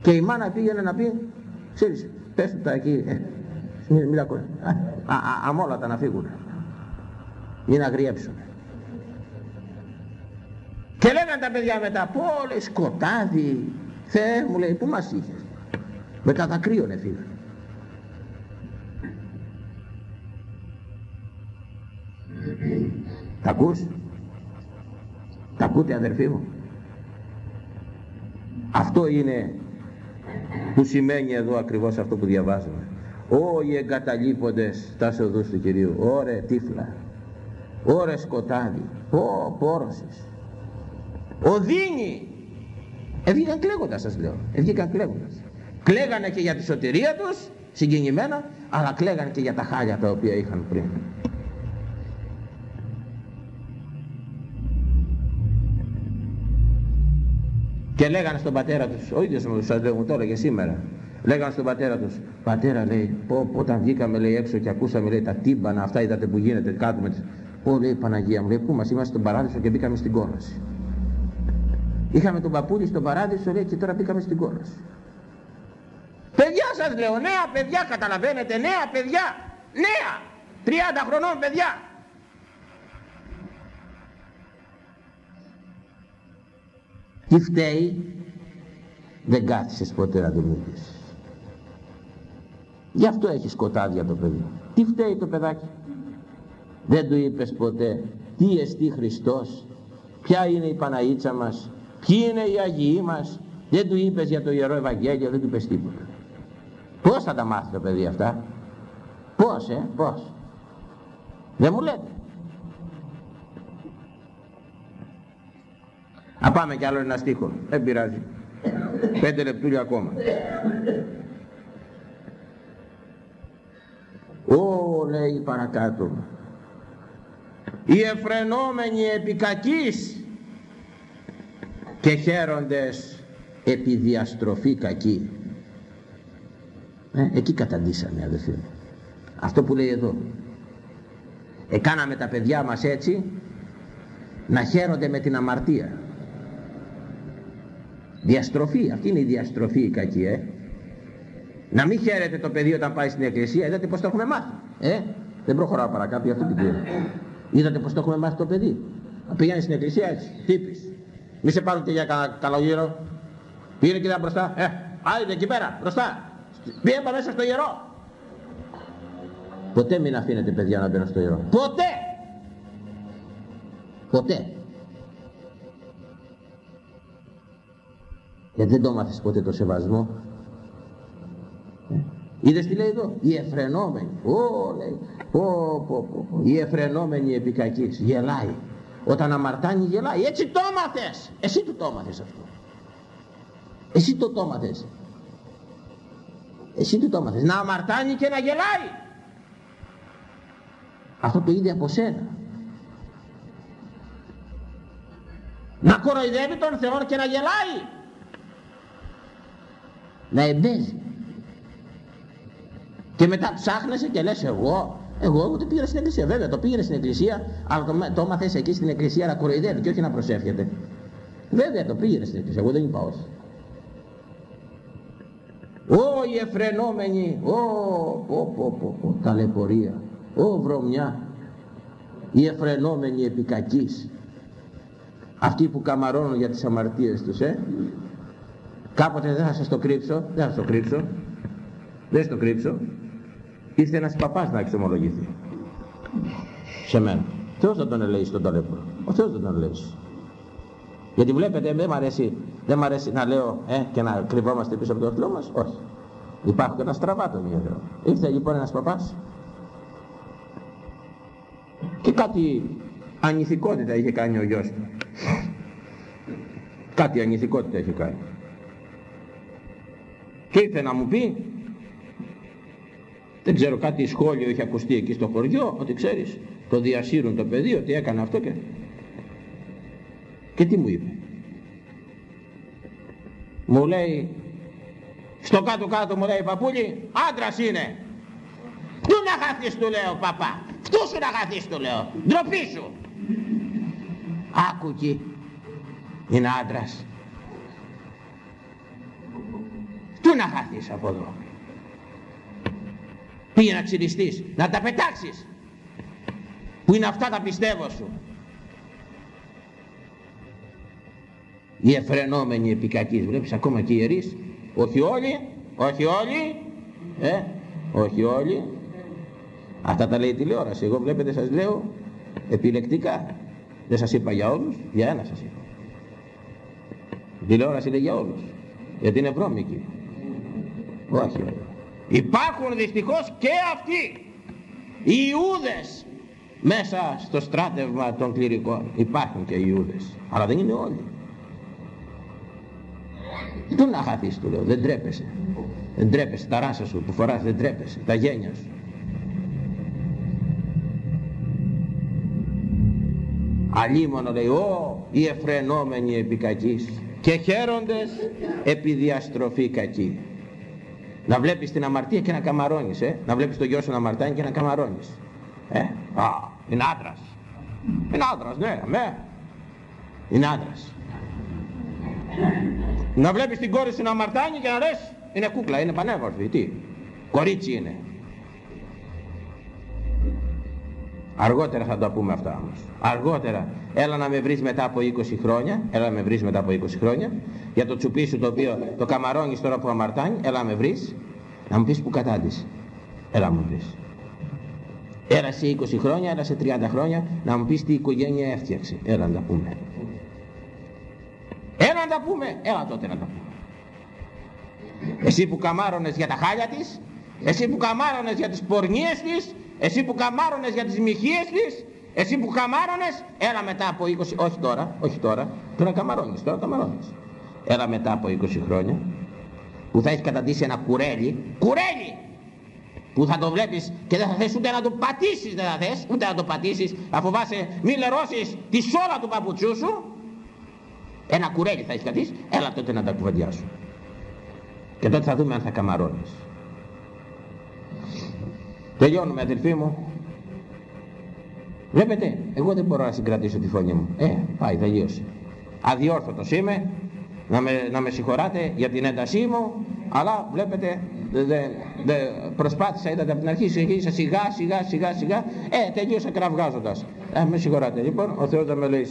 Και η μάνα πήγαινε να πει, ξέρεις, πες του τα εκεί, ε, μην, μην αμόλατα να φύγουν. Ή να γριέψουν. Και λέγανε τα παιδιά μετά, πω λέει σκοτάδι, Θεέ μου λέει, πού μας είχες. Μετά τα κρύωνε φύγανε. Τα ακούς; Τα ακούτε αδερφοί μου; Αυτό είναι που σημαίνει εδώ ακριβώς αυτό που διαβάζουμε. Ω οι εγκαταλείποντες τα οδούς του Κυρίου, ωρε τύφλα, ωρε σκοτάδι, ω πόρωσης, οδύνη. Έβγηκαν κλαίγοντας σας λέω, έβγηκαν κλαίγοντας. Κλαίγανε και για τη σωτηρία τους, συγκινημένα, αλλά κλαίγανε και για τα χάλια τα οποία είχαν πριν. Και λέγανε στον πατέρα τους, ο ίδιος μου σας λέω μου το έλεγε σήμερα, λέγανε στον πατέρα τους, πατέρα λέει, πω, όταν βγήκαμε λέει έξω και ακούσαμε λέει τα τύμπανα αυτά είδατε που γίνεται κάτω με τις... Πω λέει Παναγία μου, λέει πού μας είμαστε στον παράδεισο και μπήκαμε στην κόλαση. Είχαμε τον παππούλη στον παράδεισο λέει και τώρα μπήκαμε στην κόλαση. Παιδιά σας λέω, νέα παιδιά καταλαβαίνετε, νέα παιδιά, νέα, 30 χρονών παιδιά. Τι φταίει, δεν κάθισες ποτέ να το μιλήσεις. Γι' αυτό έχεις σκοτάδια το παιδί. Τι φταίει το παιδάκι. Δεν του είπες ποτέ τι εστί Χριστός, ποια είναι η Παναΐτσα μας, ποιοι είναι οι Αγιοί μας. Δεν του είπες για το Ιερό Ευαγγέλιο, δεν του είπες τίποτα. Πώς θα τα μάθει το παιδί αυτά. Πώς, ε, πώς. Δεν μου λέτε. Α πάμε κι άλλο ένα στίχο. Δεν πειράζει. Πέντε λεπτούλια ακόμα. Ω λέει παρακάτω. Οι εφρενόμενοι επικακείς και χαίροντες επί διαστροφή κακή. Ε, εκεί καταντήσαμε αδελφοί μου. Αυτό που λέει εδώ. Εκάναμε τα παιδιά μας έτσι να χαίρονται με την αμαρτία. Διαστροφή, αυτή είναι η διαστροφή η κακή, ε. Να μην χαίρεται το παιδί όταν πάει στην εκκλησία, είδατε πως το έχουμε μάθει. Ε, δεν προχωράω παρακάτω για αυτή την πείρα. Είδατε πως το έχουμε μάθει το παιδί. Να πηγαίνει στην εκκλησία έτσι, τύπης. Μη σε πάρουν και για κα, καλογύρο. Πήγαινε και μπροστά. Ε, άιδε εκεί πέρα, μπροστά. Πήγαινε μέσα στο ιερό. Ποτέ μην αφήνετε παιδιά να μπαίνουν στο ιερό. Ποτέ. Ποτέ. Γιατί δεν το μάθεις ποτέ το σεβασμό. Ε, είδες τι λέει εδώ; Οι εφρενόμενοι. Ω λέει. Πω, πω, πω, Οι εφρενόμενοι επικακείς. Γελάει. Όταν αμαρτάνει γελάει. Έτσι το μάθες. Εσύ του το μάθες αυτό. Εσύ το το μάθες. Εσύ του το μάθες. Να αμαρτάνει και να γελάει. Αυτό το είδε από σένα. Να κοροϊδεύει τον Θεό και να γελάει να εμπέζει και μετά ψάχνεσαι και λες εγώ εγώ, εγώ το πήγαινα στην εκκλησία βέβαια το πήγαινε στην εκκλησία αλλά το, το μάθες εκεί στην εκκλησία να κοροϊδεύει και όχι να προσεύχεται. Βέβαια το πήγαινε στην εκκλησία. Εγώ δεν είπα όχι. Ω οι εφρενόμενοι, ω πω πω πω πω ταλαιπωρία, ω βρωμιά, οι εφρενόμενοι επικακείς, αυτοί που καμαρώνουν για τις αμαρτίες τους, ε, Κάποτε δεν θα σας το κρύψω, δεν θα σας το κρύψω, δεν σας το κρύψω. Ήρθε ένας παπάς να εξομολογηθεί. Σε μένα. Θεός δεν τον ελέγξει τον ταλέπορο. Ο Θεός δεν τον ελέγξει. Γιατί βλέπετε δεν μ' αρέσει, δεν μ αρέσει να λέω ε, και να κρυβόμαστε πίσω από το αθλό μας. Όχι. Υπάρχει και ένα στραβάτο μυαλό. Ήρθε λοιπόν ένας παπάς και κάτι ανηθικότητα είχε κάνει ο γιος του. Κάτι ανηθικότητα είχε κάνει και ήρθε να μου πει δεν ξέρω κάτι σχόλιο είχε ακουστεί εκεί στο χωριό ότι ξέρεις το διασύρουν το παιδί ότι έκανε αυτό και και τι μου είπε. Μου λέει στο κάτω κάτω μου λέει παππούλη άντρας είναι Πού να χαθείς του λέω παπά Φτού σου να χαθείς του λέω. Ντροπή σου Άκου εκεί Είναι άντρας Πού να χαθείς από εδώ. Πήγε να ξυριστείς, να τα πετάξεις. Που είναι αυτά τα πιστεύω σου. Οι εφρενόμενοι επικακείς, βλέπεις ακόμα και οι ιερείς, όχι όλοι, όχι όλοι, ε, όχι όλοι. Αυτά τα λέει η τηλεόραση, εγώ βλέπετε σας λέω επιλεκτικά. Δεν σας είπα για όλους, για ένα σας είπα. Η τηλεόραση λέει για όλους, γιατί είναι βρώμικη. Όχι υπάρχουν δυστυχώς και αυτοί οι Ιούδες μέσα στο στράτευμα των κληρικών. Υπάρχουν και οι Ιούδες αλλά δεν είναι όλοι. Του να χαθείς του λέω δεν τρέπεσαι. Δεν τρέπεσαι τα ράσα σου που φοράς δεν τρέπεσαι τα γένια σου. Αλίμονο λέει «Ω οι εφρενόμενοι επί και χαίροντες επί διαστροφή κακή». Να βλέπεις την αμαρτία και να καμαρώνεις, ε. Να βλέπεις το γιο σου να αμαρτάνει και να καμαρώνεις. Ε, α, είναι άντρας. Είναι άντρας, ναι, ναι. Είναι άντρας. Να βλέπεις την κόρη σου να αμαρτάνει και να λες, είναι κούκλα, είναι πανέμορφη, τι; Κορίτσι είναι. Αργότερα θα το πούμε αυτά όμως. Αργότερα. Έλα να με βρεις μετά από 20 χρόνια. Έλα να με βρεις μετά από 20 χρόνια. Για το τσουπί σου το οποίο το καμαρώνεις τώρα που αμαρτάνει. Έλα να με βρεις. Να μου πεις που κατάντησε. Έλα να μου πεις. Έλα σε 20 χρόνια, έλα σε 30 χρόνια. Να μου πεις τι οικογένεια έφτιαξε. Έλα να τα πούμε. Έλα να τα πούμε. Έλα τότε να τα πούμε. Εσύ που καμάρωνες για τα χάλια της. Εσύ που καμάρωνες για τις πορνίες της εσύ που καμάρωνες για τις μοιχείες της, εσύ που καμάρωνες, έλα μετά από 20, όχι τώρα, όχι τώρα, τώρα καμαρώνεις, τώρα καμαρώνεις. Έλα μετά από 20 χρόνια, που θα έχεις καταντήσει ένα κουρέλι, κουρέλι, που θα το βλέπεις και δεν θα θες ούτε να το πατήσεις δεν θα θες, ούτε να το πατήσεις, αφού φοβάσαι μη λερώσεις τη σόλα του παπουτσού σου, ένα κουρέλι θα έχεις κατήσει, έλα τότε να τα κουβεντιάσω. Και τότε θα δούμε αν θα καμαρώνεις. Τελειώνουμε αδελφοί μου. Βλέπετε, εγώ δεν μπορώ να συγκρατήσω τη φωνή μου. Ε, πάει, τελείωσε. Αδιόρθωτος είμαι, να με, να με συγχωράτε για την έντασή μου, αλλά βλέπετε, δε, δε, προσπάθησα, είδατε από την αρχή, σιγά, σιγά, σιγά, σιγά, σιγά, ε, τελείωσα κραυγάζοντας. Ε, με συγχωράτε, λοιπόν, ο Θεός θα με λέει.